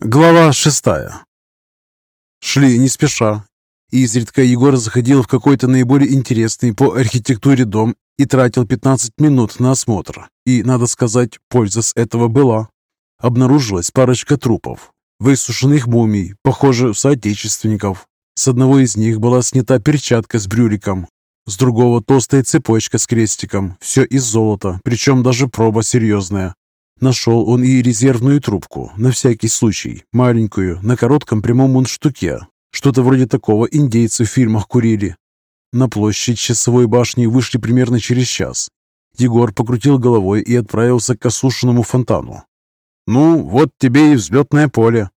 Глава шестая. Шли не спеша. Изредка Егор заходил в какой-то наиболее интересный по архитектуре дом и тратил 15 минут на осмотр. И, надо сказать, польза с этого была. Обнаружилась парочка трупов, высушенных мумий, похоже, соотечественников. С одного из них была снята перчатка с брюликом, с другого толстая цепочка с крестиком, все из золота, причем даже проба серьезная. Нашел он и резервную трубку, на всякий случай, маленькую, на коротком прямом мундштуке. Что-то вроде такого индейцы в фильмах курили. На площадь часовой башни вышли примерно через час. Егор покрутил головой и отправился к осушенному фонтану. «Ну, вот тебе и взлетное поле».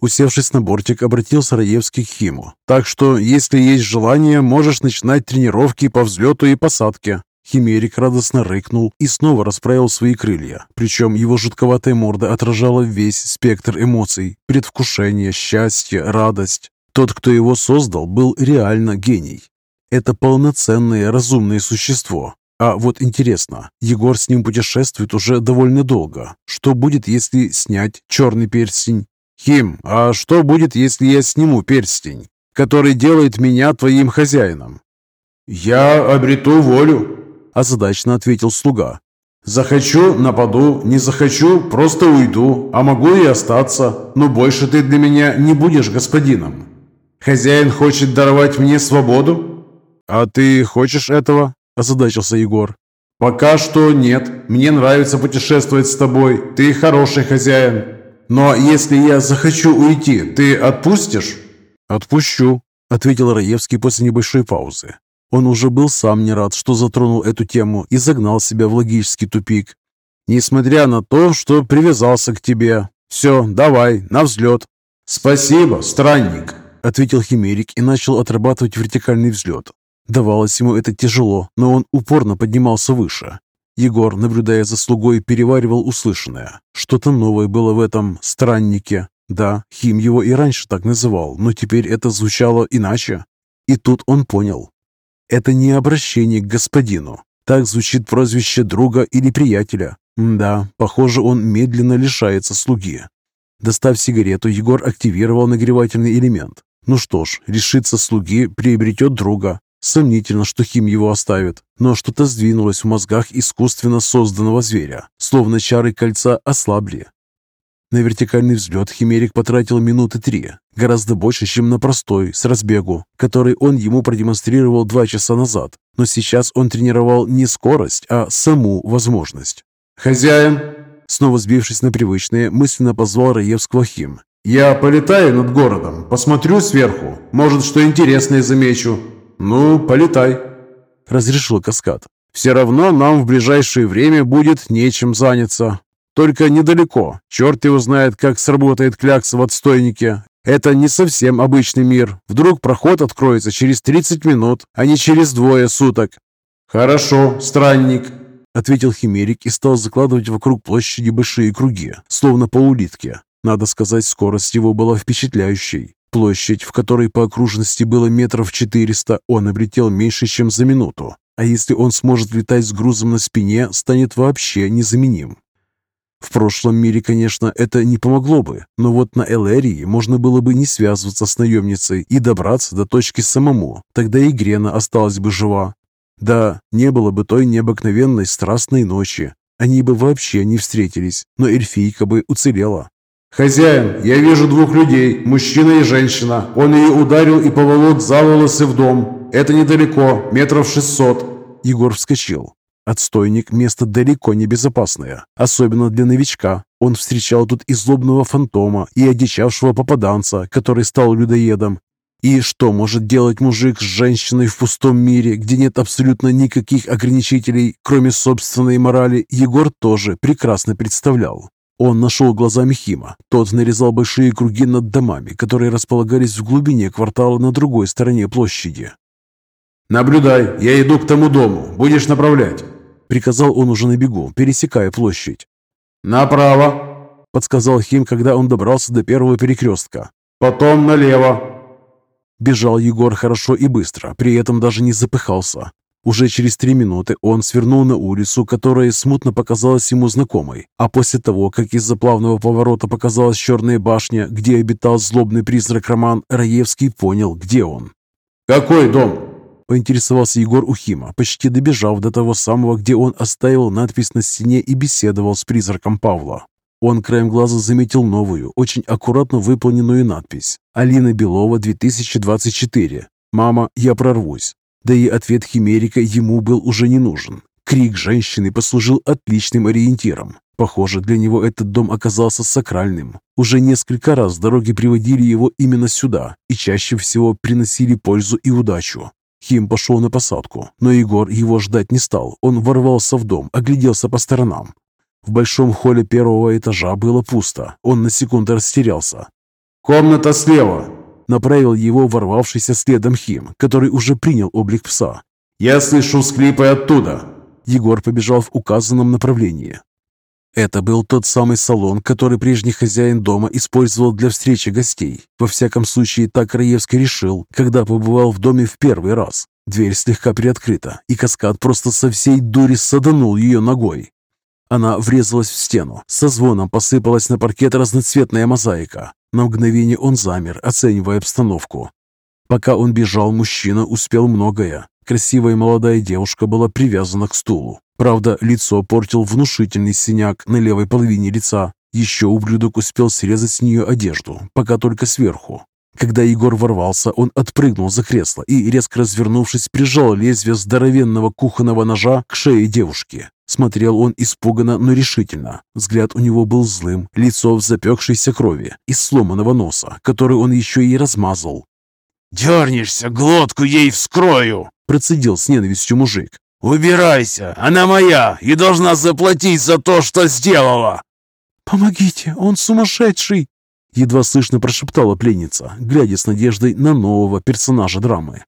Усевшись на бортик, обратился Раевский к Химу. «Так что, если есть желание, можешь начинать тренировки по взлету и посадке. Химерик радостно рыкнул и снова расправил свои крылья. Причем его жутковатая морда отражала весь спектр эмоций. Предвкушение, счастье, радость. Тот, кто его создал, был реально гений. Это полноценное разумное существо. А вот интересно, Егор с ним путешествует уже довольно долго. Что будет, если снять черный перстень? Хим, а что будет, если я сниму перстень, который делает меня твоим хозяином? Я обрету волю, озадачно ответил слуга. «Захочу – нападу, не захочу – просто уйду, а могу и остаться, но больше ты для меня не будешь господином. Хозяин хочет даровать мне свободу?» «А ты хочешь этого?» – озадачился Егор. «Пока что нет. Мне нравится путешествовать с тобой. Ты хороший хозяин. Но если я захочу уйти, ты отпустишь?» «Отпущу», – ответил Раевский после небольшой паузы. Он уже был сам не рад, что затронул эту тему и загнал себя в логический тупик. «Несмотря на то, что привязался к тебе. Все, давай, на взлет». «Спасибо, странник», — ответил Химерик и начал отрабатывать вертикальный взлет. Давалось ему это тяжело, но он упорно поднимался выше. Егор, наблюдая за слугой, переваривал услышанное. Что-то новое было в этом страннике. Да, Хим его и раньше так называл, но теперь это звучало иначе. И тут он понял. Это не обращение к господину. Так звучит прозвище друга или приятеля. Да, похоже, он медленно лишается слуги. Достав сигарету, Егор активировал нагревательный элемент. Ну что ж, решится слуги, приобретет друга. Сомнительно, что Хим его оставит, но что-то сдвинулось в мозгах искусственно созданного зверя, словно чары кольца ослабли. На вертикальный взлет Химерик потратил минуты три, гораздо больше, чем на простой, с разбегу, который он ему продемонстрировал два часа назад. Но сейчас он тренировал не скорость, а саму возможность. «Хозяин!» Снова сбившись на привычное, мысленно позвал Раевского Хим. «Я полетаю над городом, посмотрю сверху, может, что интересное замечу. Ну, полетай!» Разрешил Каскад. «Все равно нам в ближайшее время будет нечем заняться. Только недалеко. Черт его знает, как сработает клякса в отстойнике. Это не совсем обычный мир. Вдруг проход откроется через 30 минут, а не через двое суток. «Хорошо, странник», — ответил Химерик и стал закладывать вокруг площади большие круги, словно по улитке. Надо сказать, скорость его была впечатляющей. Площадь, в которой по окружности было метров 400, он обретел меньше, чем за минуту. А если он сможет летать с грузом на спине, станет вообще незаменим. В прошлом мире, конечно, это не помогло бы, но вот на Элерии можно было бы не связываться с наемницей и добраться до точки самому, тогда и Грена осталась бы жива. Да, не было бы той необыкновенной страстной ночи, они бы вообще не встретились, но эльфийка бы уцелела. «Хозяин, я вижу двух людей, мужчина и женщина. Он ее ударил и поволок за волосы в дом. Это недалеко, метров шестьсот». Егор вскочил. Отстойник – место далеко не безопасное, особенно для новичка. Он встречал тут и злобного фантома, и одичавшего попаданца, который стал людоедом. И что может делать мужик с женщиной в пустом мире, где нет абсолютно никаких ограничителей, кроме собственной морали, Егор тоже прекрасно представлял. Он нашел глазами Хима. Тот нарезал большие круги над домами, которые располагались в глубине квартала на другой стороне площади. «Наблюдай, я иду к тому дому. Будешь направлять». Приказал он уже на бегу, пересекая площадь. «Направо», — подсказал Хим, когда он добрался до первого перекрестка. «Потом налево». Бежал Егор хорошо и быстро, при этом даже не запыхался. Уже через три минуты он свернул на улицу, которая смутно показалась ему знакомой, а после того, как из-за плавного поворота показалась черная башня, где обитал злобный призрак Роман, Раевский понял, где он. «Какой дом?» – поинтересовался Егор Ухима, почти добежав до того самого, где он оставил надпись на стене и беседовал с призраком Павла. Он краем глаза заметил новую, очень аккуратно выполненную надпись «Алина Белова, 2024. Мама, я прорвусь». Да и ответ Химерика ему был уже не нужен. Крик женщины послужил отличным ориентиром. Похоже, для него этот дом оказался сакральным. Уже несколько раз дороги приводили его именно сюда и чаще всего приносили пользу и удачу. Хим пошел на посадку, но Егор его ждать не стал. Он ворвался в дом, огляделся по сторонам. В большом холле первого этажа было пусто. Он на секунду растерялся. «Комната слева!» Направил его ворвавшийся следом Хим, который уже принял облик пса. «Я слышу скрипы оттуда!» Егор побежал в указанном направлении. Это был тот самый салон, который прежний хозяин дома использовал для встречи гостей. Во всяком случае, так Раевский решил, когда побывал в доме в первый раз. Дверь слегка приоткрыта, и каскад просто со всей дури саданул ее ногой. Она врезалась в стену. Со звоном посыпалась на паркет разноцветная мозаика. На мгновение он замер, оценивая обстановку. Пока он бежал, мужчина успел многое. Красивая молодая девушка была привязана к стулу. Правда, лицо портил внушительный синяк на левой половине лица. Еще ублюдок успел срезать с нее одежду, пока только сверху. Когда Егор ворвался, он отпрыгнул за кресло и, резко развернувшись, прижал лезвие здоровенного кухонного ножа к шее девушки. Смотрел он испуганно, но решительно. Взгляд у него был злым, лицо в запекшейся крови, из сломанного носа, который он еще и размазал. «Дернешься, глотку ей вскрою!» Процедил с ненавистью мужик. «Убирайся! Она моя и должна заплатить за то, что сделала!» «Помогите, он сумасшедший!» Едва слышно прошептала пленница, глядя с надеждой на нового персонажа драмы.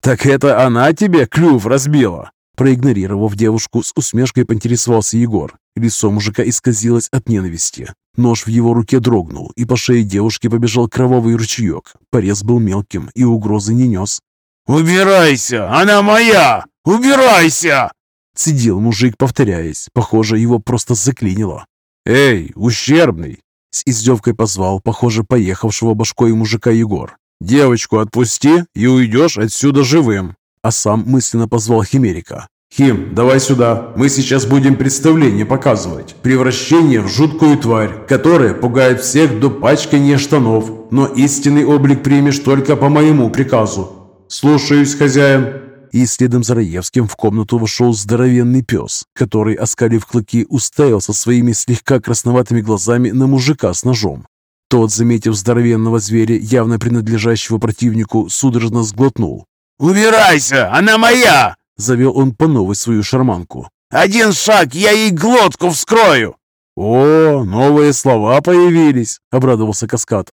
«Так это она тебе клюв разбила?» Проигнорировав девушку, с усмешкой поинтересовался Егор. Лицо мужика исказилось от ненависти. Нож в его руке дрогнул, и по шее девушки побежал кровавый ручеек. Порез был мелким и угрозы не нес. «Убирайся! Она моя! Убирайся!» Цедил мужик, повторяясь. Похоже, его просто заклинило. «Эй, ущербный!» С издевкой позвал, похоже, поехавшего башкой мужика Егор. «Девочку отпусти и уйдешь отсюда живым!» а сам мысленно позвал Химерика. «Хим, давай сюда. Мы сейчас будем представление показывать. Превращение в жуткую тварь, которая пугает всех до пачкания штанов. Но истинный облик примешь только по моему приказу. Слушаюсь, хозяин». И следом за Раевским в комнату вошел здоровенный пес, который, оскалив клыки, уставился своими слегка красноватыми глазами на мужика с ножом. Тот, заметив здоровенного зверя, явно принадлежащего противнику, судорожно сглотнул «Убирайся! Она моя!» Завел он по новой свою шарманку. «Один шаг, я ей глотку вскрою!» «О, новые слова появились!» — обрадовался Каскад.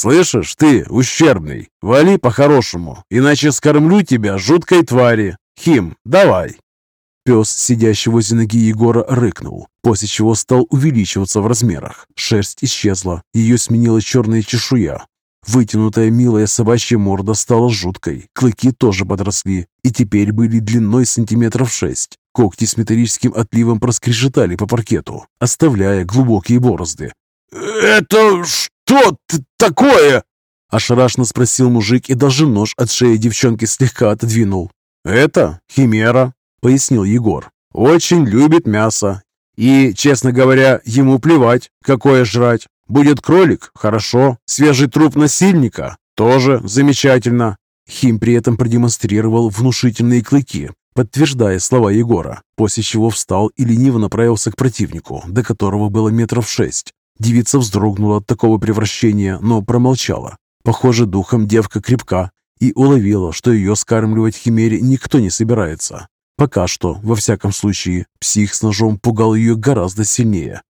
«Слышишь, ты, ущербный, вали по-хорошему, иначе скормлю тебя жуткой твари. Хим, давай!» Пес, сидящий возле ноги Егора, рыкнул, после чего стал увеличиваться в размерах. Шерсть исчезла, ее сменила черная чешуя, Вытянутая милая собачья морда стала жуткой, клыки тоже подросли и теперь были длиной сантиметров шесть. Когти с металлическим отливом проскрежетали по паркету, оставляя глубокие борозды. «Это что такое?» Ошарашенно спросил мужик и даже нож от шеи девчонки слегка отодвинул. «Это химера», — пояснил Егор. «Очень любит мясо. И, честно говоря, ему плевать, какое жрать. Будет кролик? Хорошо. Свежий труп насильника? Тоже замечательно. Хим при этом продемонстрировал внушительные клыки, подтверждая слова Егора, после чего встал и лениво направился к противнику, до которого было метров шесть. Девица вздрогнула от такого превращения, но промолчала. Похоже, духом девка крепка и уловила, что ее скармливать химере никто не собирается. Пока что, во всяком случае, псих с ножом пугал ее гораздо сильнее.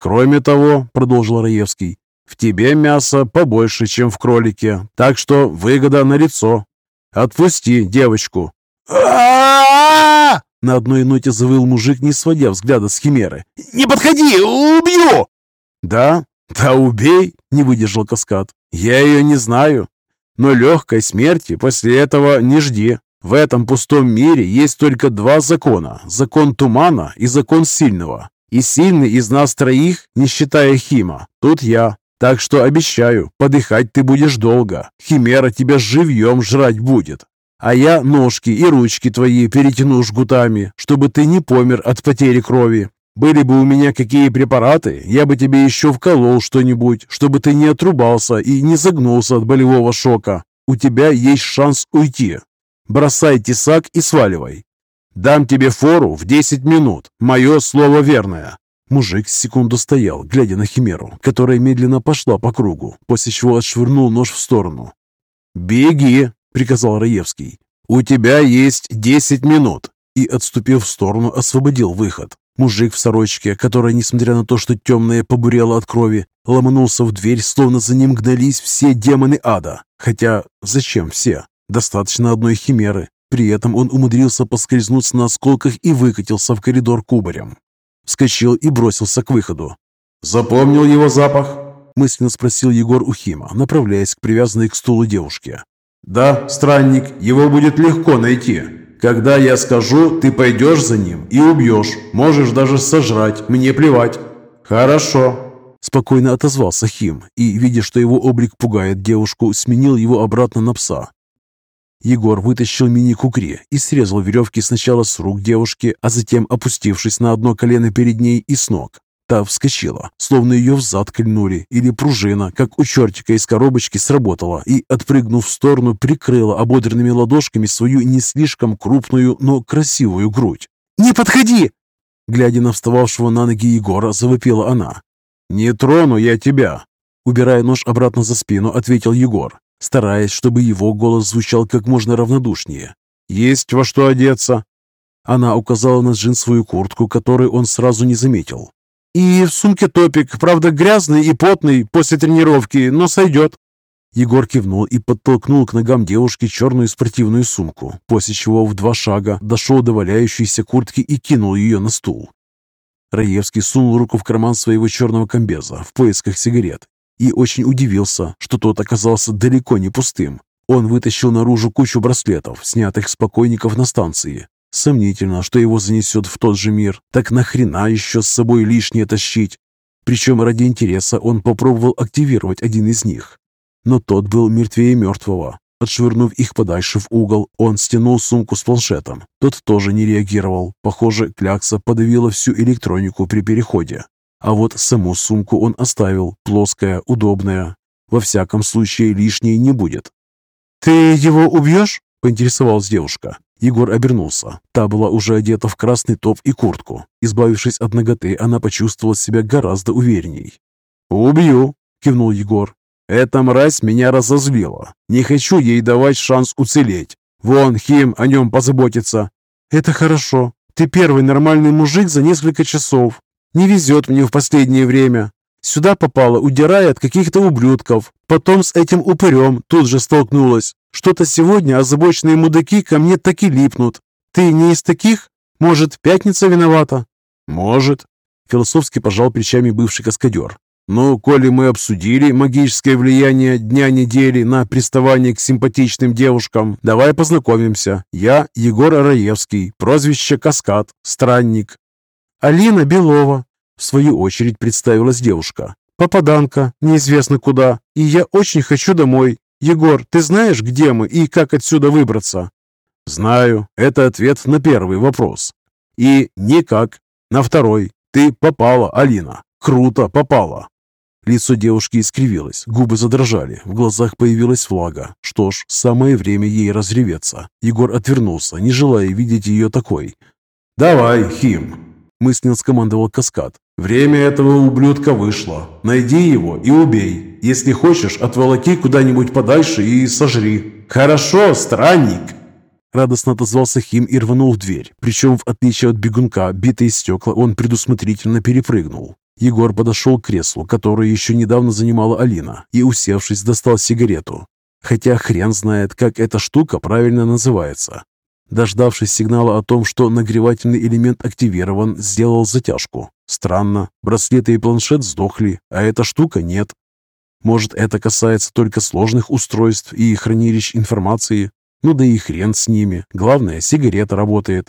«Кроме того», — продолжил Раевский, «в тебе мясо побольше, чем в кролике, так что выгода налицо. Отпусти девочку». На одной ноте завыл мужик, не сводя взгляда с химеры. «Не подходи, убью!» «Да? Да убей!» — не выдержал каскад. «Я ее не знаю, но легкой смерти после этого не жди. В этом пустом мире есть только два закона – закон тумана и закон сильного. И сильный из нас троих, не считая Хима, тут я. Так что обещаю, подыхать ты будешь долго. Химера тебя живьем жрать будет. А я ножки и ручки твои перетяну жгутами, чтобы ты не помер от потери крови. Были бы у меня какие препараты, я бы тебе еще вколол что-нибудь, чтобы ты не отрубался и не загнулся от болевого шока. У тебя есть шанс уйти. Бросай тесак и сваливай. Дам тебе фору в 10 минут. Мое слово верное. Мужик секунду стоял, глядя на химеру, которая медленно пошла по кругу, после чего отшвырнул нож в сторону. «Беги!» — приказал Раевский. «У тебя есть десять минут!» И, отступив в сторону, освободил выход. Мужик в сорочке, которая, несмотря на то, что темная побурела от крови, ломанулся в дверь, словно за ним гнались все демоны ада. Хотя, зачем все? Достаточно одной химеры. При этом он умудрился поскользнуться на осколках и выкатился в коридор кубарем. Вскочил и бросился к выходу. «Запомнил его запах?» мысленно спросил Егор Ухима, направляясь к привязанной к стулу девушке. «Да, странник, его будет легко найти. Когда я скажу, ты пойдешь за ним и убьешь. Можешь даже сожрать, мне плевать». «Хорошо», Спокойно отозвался Хим и, видя, что его облик пугает девушку, сменил его обратно на пса. Егор вытащил мини-кукри и срезал веревки сначала с рук девушки, а затем, опустившись на одно колено перед ней и с ног. Та вскочила, словно ее взад кольнули, или пружина, как у чертика из коробочки, сработала и, отпрыгнув в сторону, прикрыла ободренными ладошками свою не слишком крупную, но красивую грудь. «Не подходи!» Глядя на встававшего на ноги Егора, завопила она. «Не трону я тебя!» Убирая нож обратно за спину, ответил Егор, стараясь, чтобы его голос звучал как можно равнодушнее. «Есть во что одеться!» Она указала на джинсовую куртку, которую он сразу не заметил. И в сумке топик, правда грязный и потный после тренировки, но сойдет. Егор кивнул и подтолкнул к ногам девушки черную спортивную сумку, после чего в два шага дошел до валяющейся куртки и кинул ее на стул. Раевский сунул руку в карман своего черного комбеза в поисках сигарет и очень удивился, что тот оказался далеко не пустым. Он вытащил наружу кучу браслетов, снятых с покойников на станции, Сомнительно, что его занесет в тот же мир. Так нахрена еще с собой лишнее тащить? Причем ради интереса он попробовал активировать один из них. Но тот был мертвее мертвого. Отшвырнув их подальше в угол, он стянул сумку с планшетом. Тот тоже не реагировал. Похоже, клякса подавила всю электронику при переходе. А вот саму сумку он оставил, плоская, удобная. Во всяком случае, лишней не будет. «Ты его убьешь?» – поинтересовалась девушка. Егор обернулся. Та была уже одета в красный топ и куртку. Избавившись от ноготы, она почувствовала себя гораздо уверенней. «Убью!» – кивнул Егор. «Эта мразь меня разозлила. Не хочу ей давать шанс уцелеть. Вон, Хим о нем позаботится». «Это хорошо. Ты первый нормальный мужик за несколько часов. Не везет мне в последнее время. Сюда попала, удирая от каких-то ублюдков. Потом с этим упырем тут же столкнулась. Что-то сегодня озабоченные мудаки ко мне так и липнут. Ты не из таких? Может, пятница виновата?» «Может», — философски пожал плечами бывший каскадер. «Ну, коли мы обсудили магическое влияние дня недели на приставание к симпатичным девушкам, давай познакомимся. Я Егор Араевский, прозвище Каскад, странник». «Алина Белова», — в свою очередь представилась девушка. «Попаданка, неизвестно куда, и я очень хочу домой. «Егор, ты знаешь, где мы и как отсюда выбраться?» «Знаю. Это ответ на первый вопрос. И никак. На второй. Ты попала, Алина. Круто попала». Лицо девушки искривилось, губы задрожали, в глазах появилась влага. Что ж, самое время ей разреветься. Егор отвернулся, не желая видеть ее такой. «Давай, Хим!» – мысленно скомандовал Каскад. «Время этого ублюдка вышло. Найди его и убей. Если хочешь, отволоки куда-нибудь подальше и сожри. Хорошо, странник!» Радостно отозвался Хим и рванул в дверь. Причем, в отличие от бегунка, битые стекла он предусмотрительно перепрыгнул. Егор подошел к креслу, которое еще недавно занимала Алина, и, усевшись, достал сигарету. Хотя хрен знает, как эта штука правильно называется. Дождавшись сигнала о том, что нагревательный элемент активирован, сделал затяжку. Странно, браслеты и планшет сдохли, а эта штука нет. Может, это касается только сложных устройств и хранилищ информации? Ну да и хрен с ними. Главное, сигарета работает.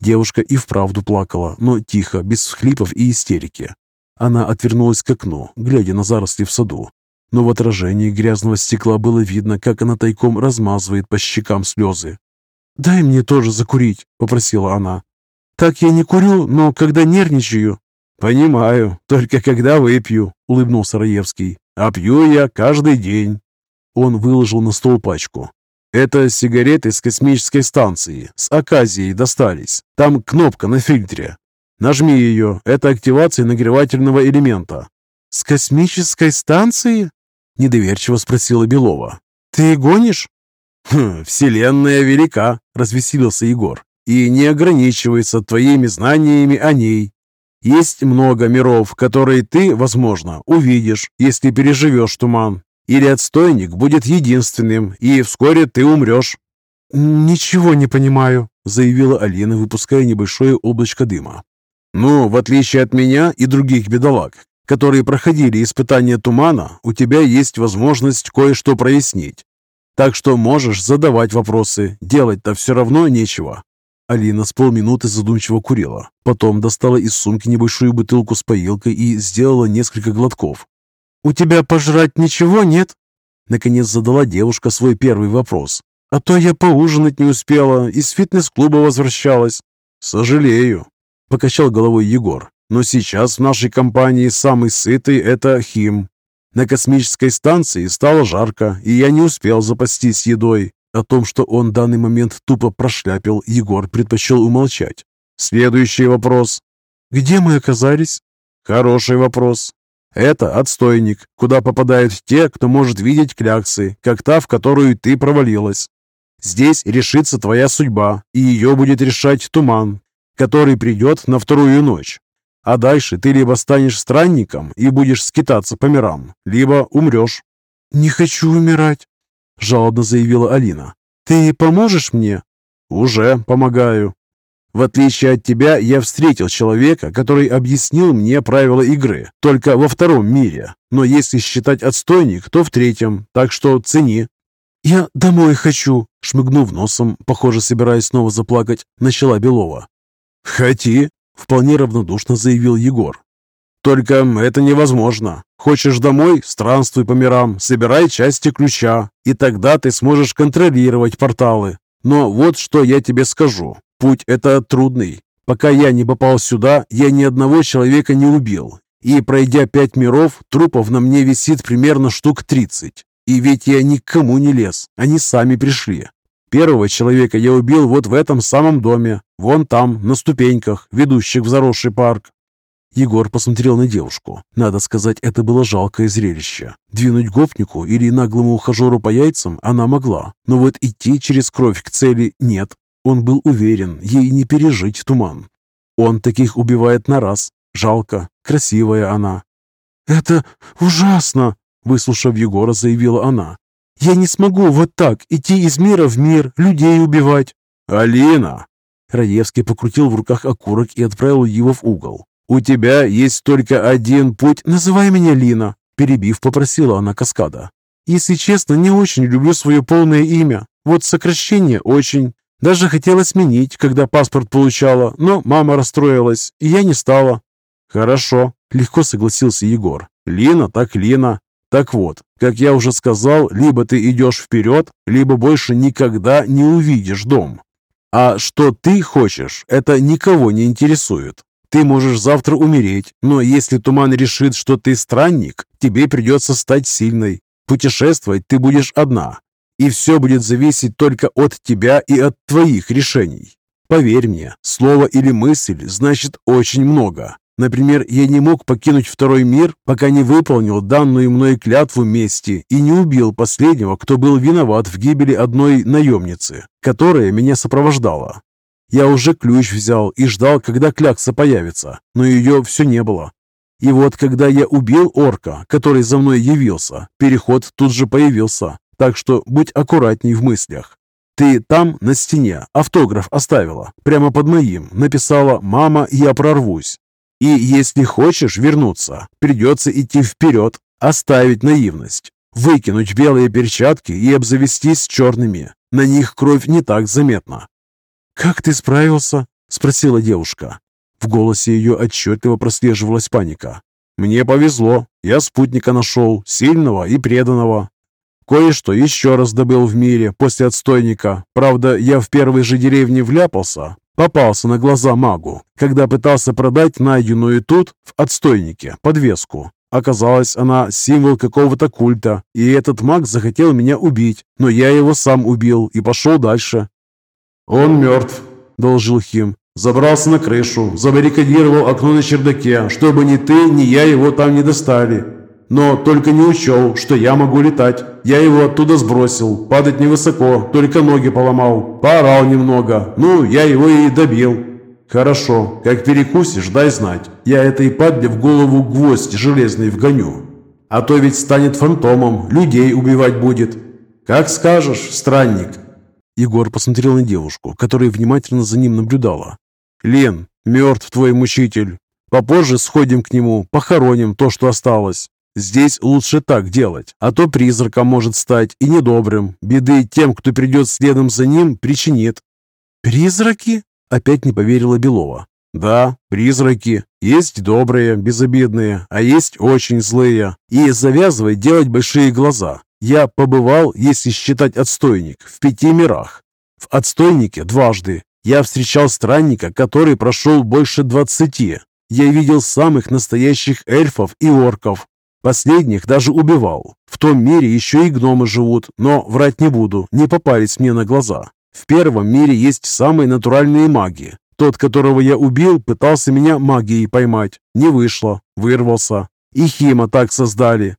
Девушка и вправду плакала, но тихо, без всхлипов и истерики. Она отвернулась к окну, глядя на заросли в саду. Но в отражении грязного стекла было видно, как она тайком размазывает по щекам слезы. «Дай мне тоже закурить», — попросила она. «Так я не курю, но когда нервничаю...» «Понимаю, только когда выпью», — улыбнулся Раевский. «А пью я каждый день». Он выложил на стол пачку. «Это сигареты с космической станции. С оказией достались. Там кнопка на фильтре. Нажми ее. Это активация нагревательного элемента». «С космической станции?» — недоверчиво спросила Белова. «Ты гонишь?» Хм, «Вселенная велика», — развеселился Егор, «и не ограничивается твоими знаниями о ней. Есть много миров, которые ты, возможно, увидишь, если переживешь туман. Или отстойник будет единственным, и вскоре ты умрешь». «Ничего не понимаю», — заявила Алина, выпуская небольшое облачко дыма. «Ну, в отличие от меня и других бедолаг, которые проходили испытания тумана, у тебя есть возможность кое-что прояснить. Так что можешь задавать вопросы, делать-то все равно нечего. Алина с полминуты задумчиво курила. Потом достала из сумки небольшую бутылку с поилкой и сделала несколько глотков. «У тебя пожрать ничего нет?» Наконец задала девушка свой первый вопрос. «А то я поужинать не успела, из фитнес-клуба возвращалась». «Сожалею», — покачал головой Егор. «Но сейчас в нашей компании самый сытый — это Хим. На космической станции стало жарко, и я не успел запастись едой. О том, что он данный момент тупо прошляпил, Егор предпочел умолчать. Следующий вопрос. Где мы оказались? Хороший вопрос. Это отстойник, куда попадают те, кто может видеть кляксы, как та, в которую ты провалилась. Здесь решится твоя судьба, и ее будет решать туман, который придет на вторую ночь. А дальше ты либо станешь странником и будешь скитаться по мирам, либо умрешь. «Не хочу умирать», — жалобно заявила Алина. «Ты поможешь мне?» «Уже помогаю. В отличие от тебя, я встретил человека, который объяснил мне правила игры, только во втором мире. Но если считать отстойник, то в третьем, так что цени». «Я домой хочу», — шмыгнув носом, похоже, собираясь снова заплакать, начала Белова. «Хоти», — вполне равнодушно заявил Егор. «Только это невозможно. Хочешь домой? Странствуй по мирам, собирай части ключа, и тогда ты сможешь контролировать порталы. Но вот что я тебе скажу. Путь это трудный. Пока я не попал сюда, я ни одного человека не убил. И пройдя пять миров, трупов на мне висит примерно штук тридцать. И ведь я никому не лез, они сами пришли. Первого человека я убил вот в этом самом доме, вон там, на ступеньках, ведущих в заросший парк. Егор посмотрел на девушку. Надо сказать, это было жалкое зрелище. Двинуть гопнику или наглому ухажеру по яйцам она могла, но вот идти через кровь к цели нет. Он был уверен, ей не пережить туман. Он таких убивает на раз. Жалко, красивая она. «Это ужасно!» — выслушав Егора, заявила она. «Я не смогу вот так идти из мира в мир, людей убивать!» «Алина!» Раевский покрутил в руках окурок и отправил его в угол. «У тебя есть только один путь. Называй меня Лина!» Перебив, попросила она каскада. «Если честно, не очень люблю свое полное имя. Вот сокращение очень. Даже хотела сменить, когда паспорт получала, но мама расстроилась, и я не стала». «Хорошо», — легко согласился Егор. «Лина так Лина. Так вот, как я уже сказал, либо ты идешь вперед, либо больше никогда не увидишь дом. А что ты хочешь, это никого не интересует. Ты можешь завтра умереть, но если туман решит, что ты странник, тебе придется стать сильной. Путешествовать ты будешь одна, и все будет зависеть только от тебя и от твоих решений. Поверь мне, слово или мысль значит очень много. Например, я не мог покинуть второй мир, пока не выполнил данную мной клятву мести и не убил последнего, кто был виноват в гибели одной наемницы, которая меня сопровождала. Я уже ключ взял и ждал, когда клякса появится, но ее все не было. И вот когда я убил орка, который за мной явился, переход тут же появился, так что будь аккуратней в мыслях. Ты там, на стене, автограф оставила, прямо под моим, написала «Мама, я прорвусь». И если хочешь вернуться, придется идти вперед, оставить наивность. выкинуть белые перчатки и обзавестись черными. На них кровь не так заметна. «Как ты справился?» – спросила девушка. В голосе ее отчетливо прослеживалась паника. «Мне повезло. Я спутника нашел, сильного и преданного. Кое-что еще раз добыл в мире после отстойника. Правда, я в первой же деревне вляпался, попался на глаза магу, когда пытался продать найденную тут, в отстойнике, подвеску. Оказалось, она символ какого-то культа, и этот маг захотел меня убить, но я его сам убил и пошел дальше. «Он мертв», — доложил Хим. «Забрался на крышу, забаррикадировал окно на чердаке, чтобы ни ты, ни я его там не достали. Но только не учел, что я могу летать. Я его оттуда сбросил, падать невысоко, только ноги поломал. Поорал немного, ну, я его и добил». «Хорошо, как перекусишь, дай знать. Я этой падле в голову гвоздь железный вгоню. А то ведь станет фантомом, людей убивать будет. Как скажешь, странник». Егор посмотрел на девушку, которая внимательно за ним наблюдала. «Лен, мертв твой мучитель. Попозже сходим к нему, похороним то, что осталось. Здесь лучше так делать, а то призраком может стать и недобрым. Беды тем, кто придет следом за ним, причинит». «Призраки?» – опять не поверила Белова. «Да, призраки. Есть добрые, безобидные, а есть очень злые. И завязывай делать большие глаза. Я побывал, если считать отстойник, в пяти мирах. В отстойнике дважды. Я встречал странника, который прошел больше двадцати. Я видел самых настоящих эльфов и орков. Последних даже убивал. В том мире еще и гномы живут, но врать не буду, не попались мне на глаза. В первом мире есть самые натуральные маги. Тот, которого я убил, пытался меня магией поймать. Не вышло, вырвался. И Хима так создали.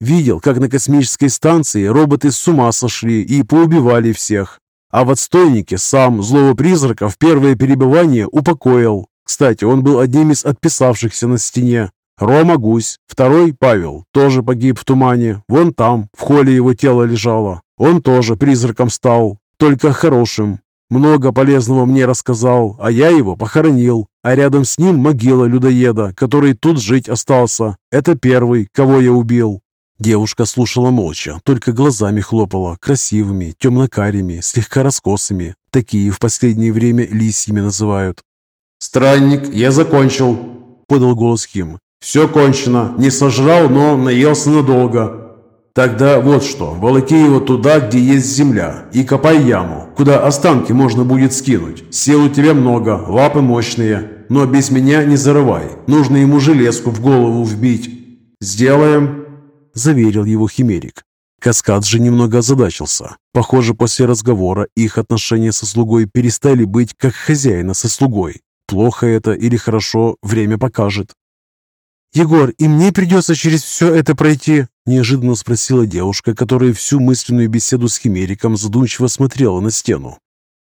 Видел, как на космической станции роботы с ума сошли и поубивали всех. А в отстойнике сам злого призрака в первое перебывание упокоил. Кстати, он был одним из отписавшихся на стене. Рома Гусь, второй Павел, тоже погиб в тумане. Вон там, в холле его тело лежало. Он тоже призраком стал, только хорошим. Много полезного мне рассказал, а я его похоронил. А рядом с ним могила людоеда, который тут жить остался. Это первый, кого я убил. Девушка слушала молча, только глазами хлопала, красивыми, темно-карими, слегка раскосыми. Такие в последнее время лисьями называют. «Странник, я закончил», — подал голос Ким. «Все кончено. Не сожрал, но наелся надолго. Тогда вот что, волоки его туда, где есть земля, и копай яму, куда останки можно будет скинуть. Сил у тебя много, лапы мощные, но без меня не зарывай. Нужно ему железку в голову вбить. Сделаем» заверил его Химерик. Каскад же немного озадачился. Похоже, после разговора их отношения со слугой перестали быть как хозяина со слугой. Плохо это или хорошо, время покажет. «Егор, и мне придется через все это пройти?» неожиданно спросила девушка, которая всю мысленную беседу с Химериком задумчиво смотрела на стену.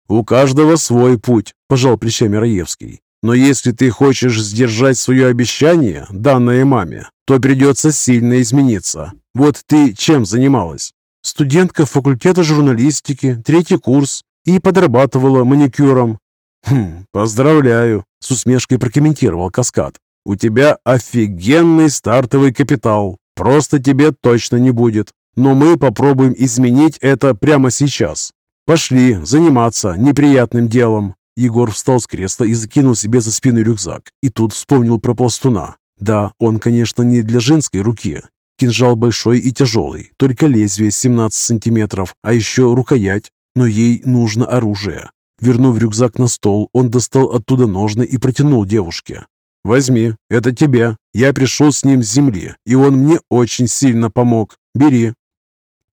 «У каждого свой путь», – пожал плечами Раевский. Но если ты хочешь сдержать свое обещание, данное маме, то придется сильно измениться. Вот ты чем занималась? Студентка факультета журналистики, третий курс, и подрабатывала маникюром. Хм, поздравляю, с усмешкой прокомментировал Каскад. У тебя офигенный стартовый капитал. Просто тебе точно не будет. Но мы попробуем изменить это прямо сейчас. Пошли заниматься неприятным делом. Егор встал с кресла и закинул себе за спину рюкзак. И тут вспомнил про пластуна. Да, он, конечно, не для женской руки. Кинжал большой и тяжелый, только лезвие 17 сантиметров, а еще рукоять. Но ей нужно оружие. Вернув рюкзак на стол, он достал оттуда ножны и протянул девушке. «Возьми, это тебе. Я пришел с ним с земли, и он мне очень сильно помог. Бери».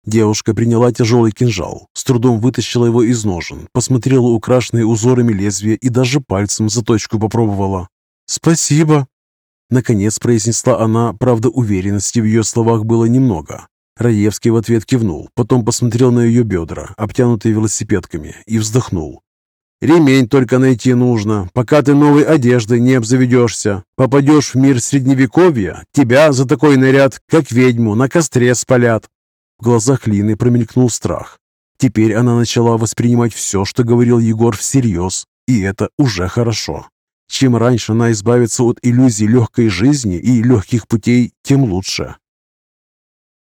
Девушка приняла тяжелый кинжал, с трудом вытащила его из ножен, посмотрела украшенные узорами лезвия и даже пальцем заточку попробовала. «Спасибо!» Наконец произнесла она, правда уверенности в ее словах было немного. Раевский в ответ кивнул, потом посмотрел на ее бедра, обтянутые велосипедками, и вздохнул. «Ремень только найти нужно, пока ты новой одеждой не обзаведешься. Попадешь в мир Средневековья, тебя за такой наряд, как ведьму, на костре спалят. В глазах Лины промелькнул страх. Теперь она начала воспринимать все, что говорил Егор, всерьез, и это уже хорошо. Чем раньше она избавится от иллюзий легкой жизни и легких путей, тем лучше.